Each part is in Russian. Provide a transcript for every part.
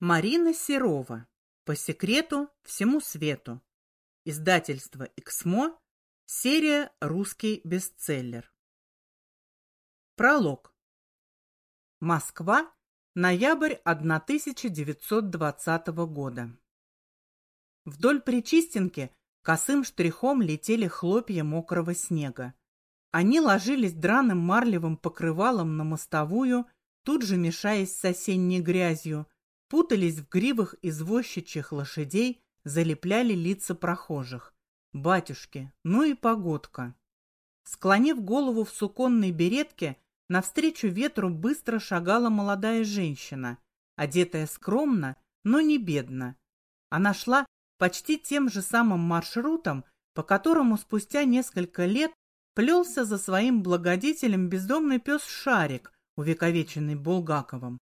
Марина Серова. По секрету всему свету. Издательство «Эксмо». Серия «Русский бестселлер». Пролог. Москва. Ноябрь 1920 года. Вдоль Причистенки косым штрихом летели хлопья мокрого снега. Они ложились драным марлевым покрывалом на мостовую, тут же мешаясь с осенней грязью – путались в гривах извозчичьих лошадей, залепляли лица прохожих. Батюшки, ну и погодка. Склонив голову в суконной беретке, навстречу ветру быстро шагала молодая женщина, одетая скромно, но не бедно. Она шла почти тем же самым маршрутом, по которому спустя несколько лет плелся за своим благодетелем бездомный пес Шарик, увековеченный Булгаковым.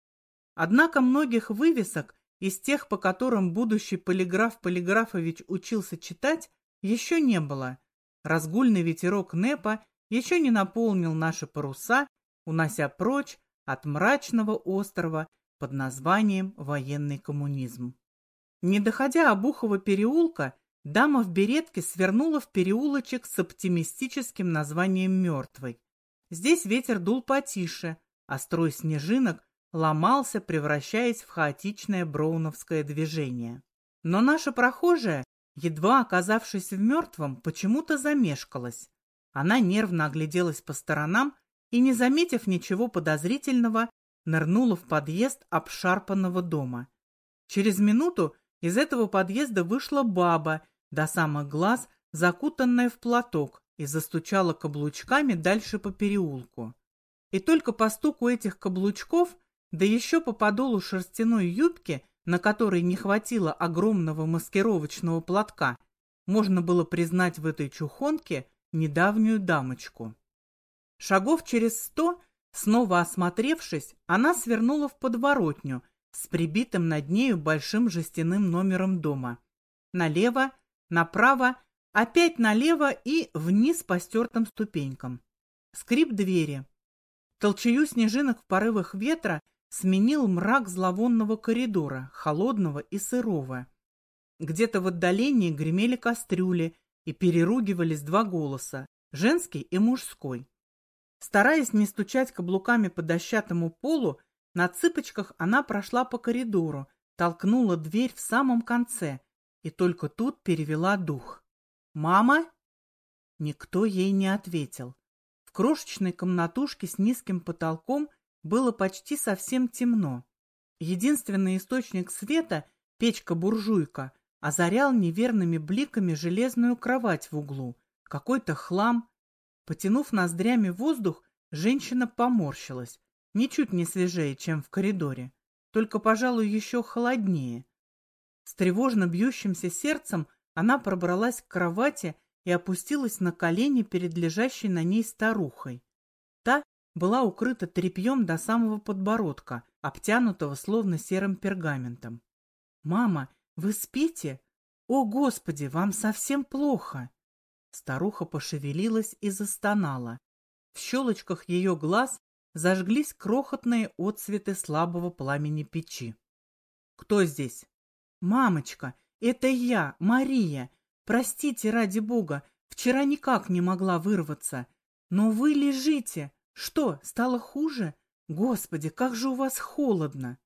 Однако многих вывесок из тех, по которым будущий полиграф Полиграфович учился читать, еще не было. Разгульный ветерок НЭПа еще не наполнил наши паруса, унося прочь от мрачного острова под названием «Военный коммунизм». Не доходя Обухова переулка, дама в беретке свернула в переулочек с оптимистическим названием «Мертвый». Здесь ветер дул потише, а строй снежинок ломался, превращаясь в хаотичное броуновское движение. Но наша прохожая, едва оказавшись в мертвом, почему-то замешкалась. Она нервно огляделась по сторонам и, не заметив ничего подозрительного, нырнула в подъезд обшарпанного дома. Через минуту из этого подъезда вышла баба, до самых глаз закутанная в платок, и застучала каблучками дальше по переулку. И только по стуку этих каблучков да еще по подолу шерстяной юбки, на которой не хватило огромного маскировочного платка, можно было признать в этой чухонке недавнюю дамочку. Шагов через сто, снова осмотревшись, она свернула в подворотню с прибитым над нею большим жестяным номером дома. Налево, направо, опять налево и вниз по стертым ступенькам. Скрип двери. Толчаю снежинок в порывах ветра сменил мрак зловонного коридора, холодного и сырого. Где-то в отдалении гремели кастрюли и переругивались два голоса, женский и мужской. Стараясь не стучать каблуками по дощатому полу, на цыпочках она прошла по коридору, толкнула дверь в самом конце и только тут перевела дух. «Мама?» Никто ей не ответил. В крошечной комнатушке с низким потолком было почти совсем темно. Единственный источник света, печка-буржуйка, озарял неверными бликами железную кровать в углу, какой-то хлам. Потянув ноздрями воздух, женщина поморщилась, ничуть не свежее, чем в коридоре, только, пожалуй, еще холоднее. С тревожно бьющимся сердцем она пробралась к кровати и опустилась на колени перед лежащей на ней старухой. Та была укрыта тряпьем до самого подбородка, обтянутого словно серым пергаментом. «Мама, вы спите? О, Господи, вам совсем плохо!» Старуха пошевелилась и застонала. В щелочках ее глаз зажглись крохотные отцветы слабого пламени печи. «Кто здесь?» «Мамочка, это я, Мария. Простите, ради бога, вчера никак не могла вырваться. Но вы лежите, что, стало хуже? Господи, как же у вас холодно!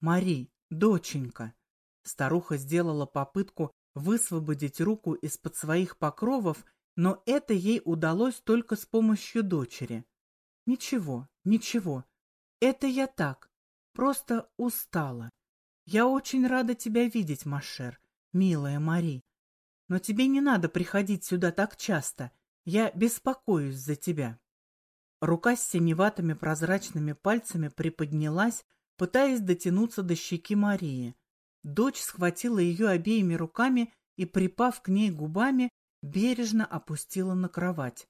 Мари, доченька! Старуха сделала попытку высвободить руку из-под своих покровов, но это ей удалось только с помощью дочери. Ничего, ничего. Это я так, просто устала. Я очень рада тебя видеть, Машер, милая Мари. Но тебе не надо приходить сюда так часто. Я беспокоюсь за тебя. Рука с синеватыми прозрачными пальцами приподнялась, пытаясь дотянуться до щеки Марии. Дочь схватила ее обеими руками и, припав к ней губами, бережно опустила на кровать.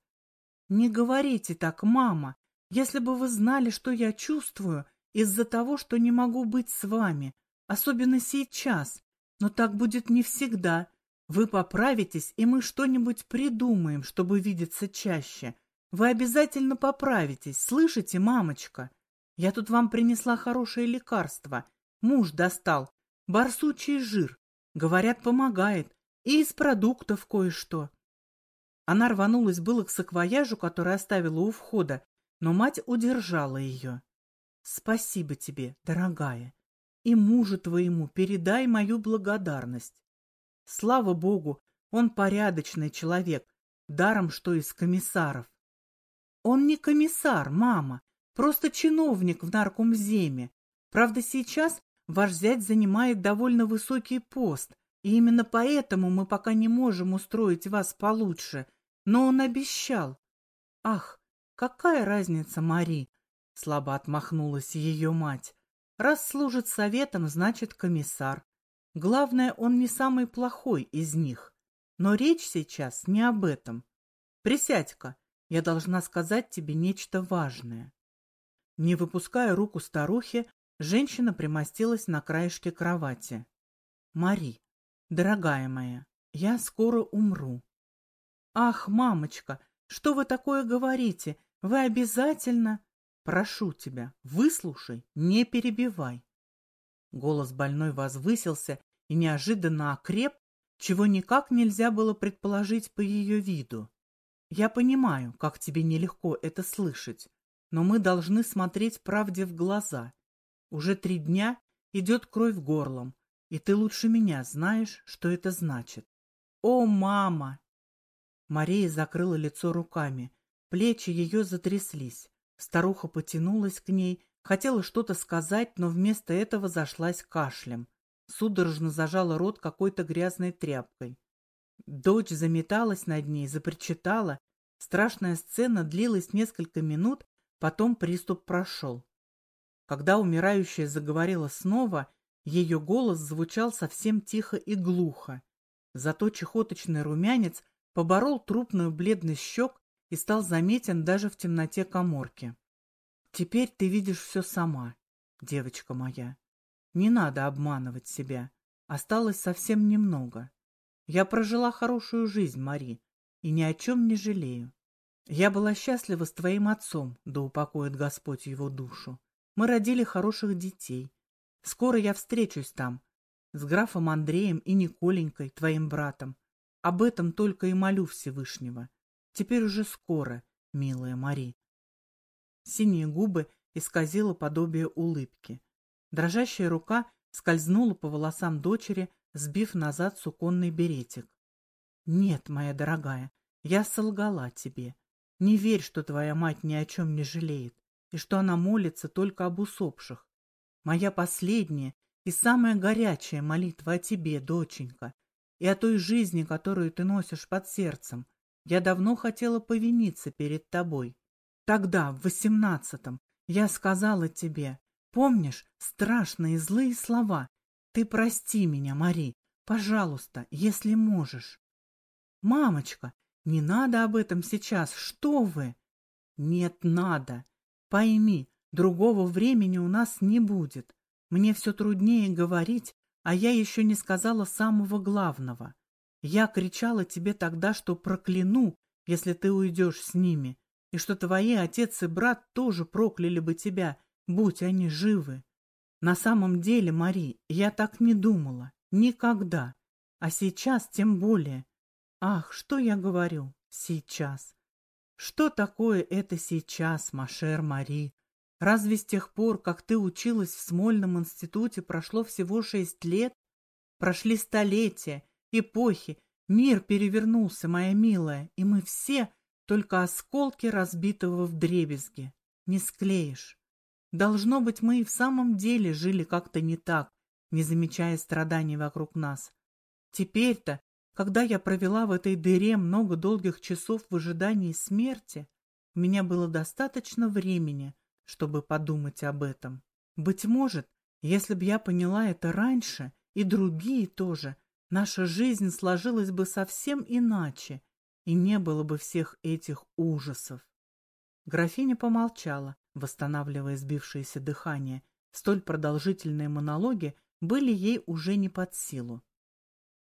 «Не говорите так, мама! Если бы вы знали, что я чувствую из-за того, что не могу быть с вами, особенно сейчас, но так будет не всегда. Вы поправитесь, и мы что-нибудь придумаем, чтобы видеться чаще. Вы обязательно поправитесь, слышите, мамочка? Я тут вам принесла хорошее лекарство. Муж достал. Барсучий жир. Говорят, помогает. И из продуктов кое-что. Она рванулась было к саквояжу, который оставила у входа, но мать удержала ее. «Спасибо тебе, дорогая, и мужу твоему передай мою благодарность. Слава Богу, он порядочный человек, даром что из комиссаров. Он не комиссар, мама, просто чиновник в наркомземе. Правда, сейчас ваш зять занимает довольно высокий пост, и именно поэтому мы пока не можем устроить вас получше. Но он обещал. Ах, какая разница, Мари? Слабо отмахнулась ее мать. Раз служит советом, значит комиссар. Главное, он не самый плохой из них. Но речь сейчас не об этом. Присядь-ка, я должна сказать тебе нечто важное. Не выпуская руку старухи, женщина примостилась на краешке кровати. Мари, дорогая моя, я скоро умру. Ах, мамочка, что вы такое говорите? Вы обязательно... Прошу тебя, выслушай, не перебивай. Голос больной возвысился и неожиданно окреп, чего никак нельзя было предположить по ее виду. Я понимаю, как тебе нелегко это слышать, но мы должны смотреть правде в глаза. Уже три дня идет кровь горлом, и ты лучше меня знаешь, что это значит. О, мама! Мария закрыла лицо руками, плечи ее затряслись. Старуха потянулась к ней, хотела что-то сказать, но вместо этого зашлась кашлем. Судорожно зажала рот какой-то грязной тряпкой. Дочь заметалась над ней, запричитала. Страшная сцена длилась несколько минут, потом приступ прошел. Когда умирающая заговорила снова, ее голос звучал совсем тихо и глухо. Зато чехоточный румянец поборол трупную бледность щек и стал заметен даже в темноте коморки. Теперь ты видишь все сама, девочка моя. Не надо обманывать себя. Осталось совсем немного. Я прожила хорошую жизнь, Мари, и ни о чем не жалею. Я была счастлива с твоим отцом, да упокоит Господь его душу. Мы родили хороших детей. Скоро я встречусь там, с графом Андреем и Николенькой, твоим братом. Об этом только и молю Всевышнего. Теперь уже скоро, милая Мари. Синие губы исказило подобие улыбки. Дрожащая рука скользнула по волосам дочери, сбив назад суконный беретик. «Нет, моя дорогая, я солгала тебе. Не верь, что твоя мать ни о чем не жалеет, и что она молится только об усопших. Моя последняя и самая горячая молитва о тебе, доченька, и о той жизни, которую ты носишь под сердцем, я давно хотела повиниться перед тобой. Тогда, в восемнадцатом, я сказала тебе, помнишь, страшные злые слова. Ты прости меня, Мари, пожалуйста, если можешь. Мамочка, не надо об этом сейчас, что вы? Нет, надо. Пойми, другого времени у нас не будет. Мне все труднее говорить, а я еще не сказала самого главного. Я кричала тебе тогда, что прокляну, если ты уйдешь с ними, и что твои отец и брат тоже прокляли бы тебя, будь они живы. На самом деле, Мари, я так не думала. Никогда. А сейчас тем более. Ах, что я говорю? Сейчас. Что такое это сейчас, Машер Мари? Разве с тех пор, как ты училась в Смольном институте, прошло всего шесть лет? Прошли столетия, эпохи, мир перевернулся, моя милая, и мы все только осколки разбитого вдребезги. Не склеишь. Должно быть, мы и в самом деле жили как-то не так, не замечая страданий вокруг нас. Теперь-то, когда я провела в этой дыре много долгих часов в ожидании смерти, у меня было достаточно времени, чтобы подумать об этом. Быть может, если б я поняла это раньше, и другие тоже, наша жизнь сложилась бы совсем иначе, и не было бы всех этих ужасов. Графиня помолчала, восстанавливая сбившееся дыхание. Столь продолжительные монологи были ей уже не под силу.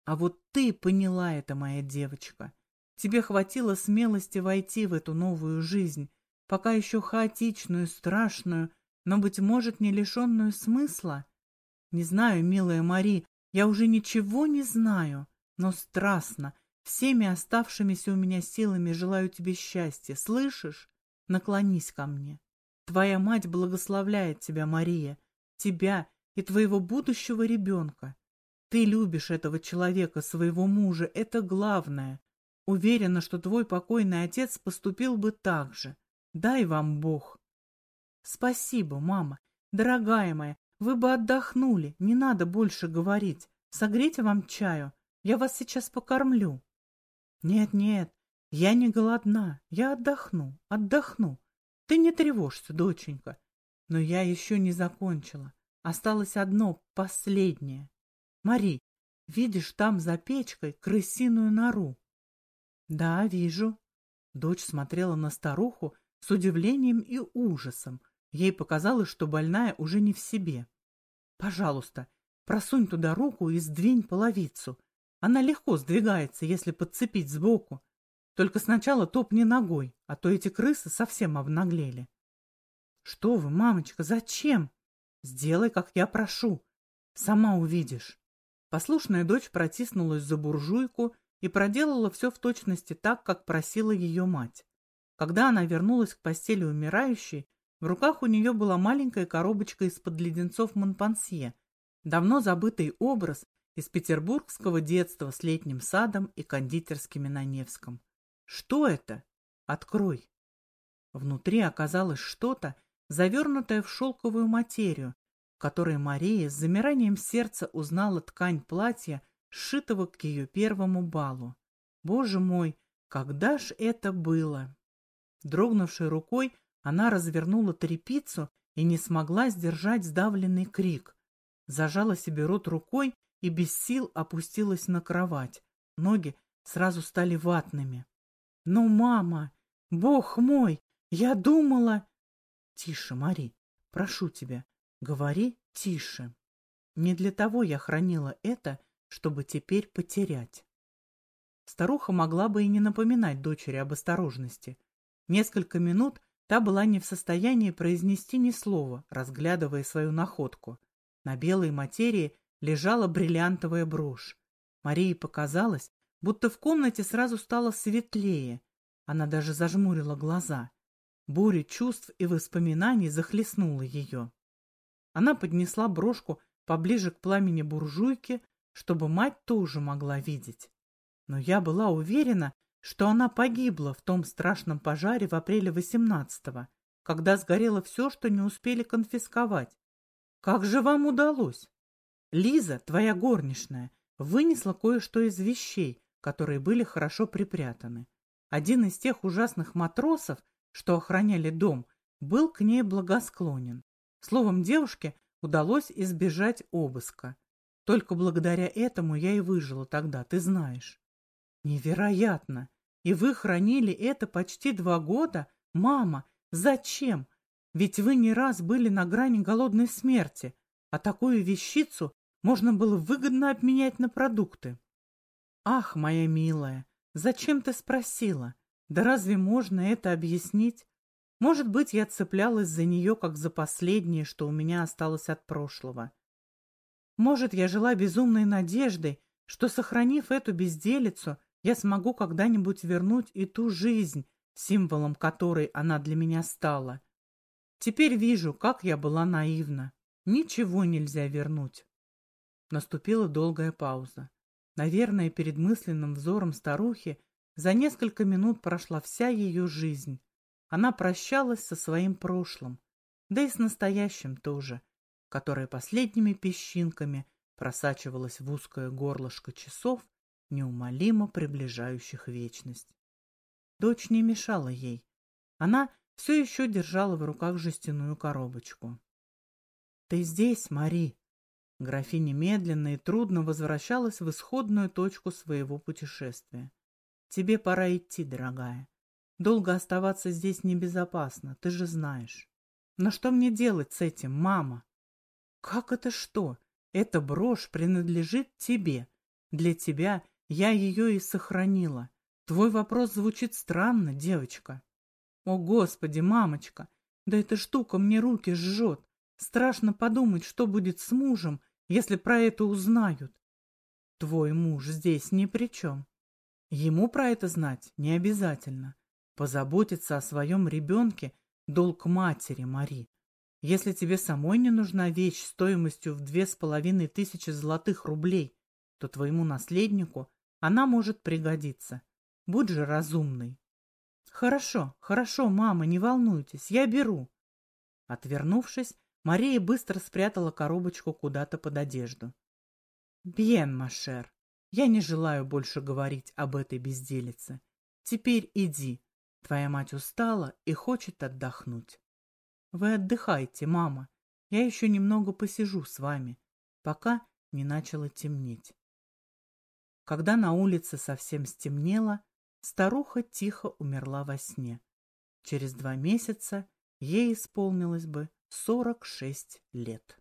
А вот ты поняла это, моя девочка. Тебе хватило смелости войти в эту новую жизнь, пока еще хаотичную, страшную, но, быть может, не лишенную смысла. Не знаю, милая Мари, я уже ничего не знаю, но страстно, всеми оставшимися у меня силами желаю тебе счастья. Слышишь? Наклонись ко мне. Твоя мать благословляет тебя, Мария, тебя и твоего будущего ребенка. Ты любишь этого человека, своего мужа, это главное. Уверена, что твой покойный отец поступил бы так же. Дай вам Бог. Спасибо, мама. Дорогая моя, вы бы отдохнули, не надо больше говорить. Согрейте вам чаю, я вас сейчас покормлю. Нет, нет, я не голодна, я отдохну, отдохну. Ты не тревожься, доченька. Но я еще не закончила. Осталось одно, последнее. Мари, видишь там за печкой крысиную нору? Да, вижу. Дочь смотрела на старуху с удивлением и ужасом. Ей показалось, что больная уже не в себе. Пожалуйста, просунь туда руку и сдвинь половицу. Она легко сдвигается, если подцепить сбоку. Только сначала топни ногой, а то эти крысы совсем обнаглели. Что вы, мамочка, зачем? Сделай, как я прошу. Сама увидишь. Послушная дочь протиснулась за буржуйку и проделала все в точности так, как просила ее мать. Когда она вернулась к постели умирающей, в руках у нее была маленькая коробочка из-под леденцов Монпансье, давно забытый образ из петербургского детства с летним садом и кондитерскими на Невском. Что это? Открой. Внутри оказалось что-то, завернутое в шелковую материю, которой Мария с замиранием сердца узнала ткань платья, сшитого к ее первому балу. Боже мой, когда ж это было? Дрогнувшей рукой она развернула трепицу и не смогла сдержать сдавленный крик. Зажала себе рот рукой и без сил опустилась на кровать. Ноги сразу стали ватными. «Ну, мама! Бог мой! Я думала...» «Тише, Мари, прошу тебя, Говори тише. Не для того я хранила это, чтобы теперь потерять. Старуха могла бы и не напоминать дочери об осторожности. Несколько минут та была не в состоянии произнести ни слова, разглядывая свою находку. На белой материи лежала бриллиантовая брошь. Марии показалось, будто в комнате сразу стало светлее. Она даже зажмурила глаза. Буря чувств и воспоминаний захлестнула ее. Она поднесла брошку поближе к пламени буржуйки, чтобы мать тоже могла видеть. Но я была уверена, что она погибла в том страшном пожаре в апреле 18-го, когда сгорело все, что не успели конфисковать. Как же вам удалось? Лиза, твоя горничная, вынесла кое-что из вещей, которые были хорошо припрятаны. Один из тех ужасных матросов, что охраняли дом, был к ней благосклонен. Словом, девушке удалось избежать обыска. Только благодаря этому я и выжила тогда, ты знаешь. Невероятно! И вы хранили это почти два года? Мама, зачем? Ведь вы не раз были на грани голодной смерти, а такую вещицу можно было выгодно обменять на продукты. Ах, моя милая, зачем ты спросила? Да разве можно это объяснить? Может быть, я цеплялась за нее, как за последнее, что у меня осталось от прошлого. Может, я жила безумной надеждой, что, сохранив эту безделицу, я смогу когда-нибудь вернуть и ту жизнь, символом которой она для меня стала. Теперь вижу, как я была наивна. Ничего нельзя вернуть. Наступила долгая пауза. Наверное, перед мысленным взором старухи за несколько минут прошла вся ее жизнь. Она прощалась со своим прошлым, да и с настоящим тоже, которое последними песчинками просачивалось в узкое горлышко часов, неумолимо приближающих вечность. Дочь не мешала ей. Она все еще держала в руках жестяную коробочку. «Ты здесь, Мари!» Графиня медленно и трудно возвращалась в исходную точку своего путешествия. «Тебе пора идти, дорогая. Долго оставаться здесь небезопасно, ты же знаешь. Но что мне делать с этим, мама? Как это что? Эта брошь принадлежит тебе. Для тебя я ее и сохранила. Твой вопрос звучит странно, девочка. О, Господи, мамочка, да эта штука мне руки жжет. Страшно подумать, что будет с мужем, если про это узнают? Твой муж здесь ни при чем. Ему про это знать не обязательно. Позаботиться о своем ребенке – долг матери, Мари. Если тебе самой не нужна вещь стоимостью в две с половиной тысячи золотых рублей, то твоему наследнику она может пригодиться. Будь же разумной. Хорошо, хорошо, мама, не волнуйтесь, я беру. Отвернувшись, Мария быстро спрятала коробочку куда-то под одежду. Бьен, Машер, я не желаю больше говорить об этой безделице. Теперь иди. Твоя мать устала и хочет отдохнуть. Вы отдыхайте, мама. Я еще немного посижу с вами, пока не начало темнеть. Когда на улице совсем стемнело, старуха тихо умерла во сне. Через два месяца ей исполнилось бы сорок шесть лет.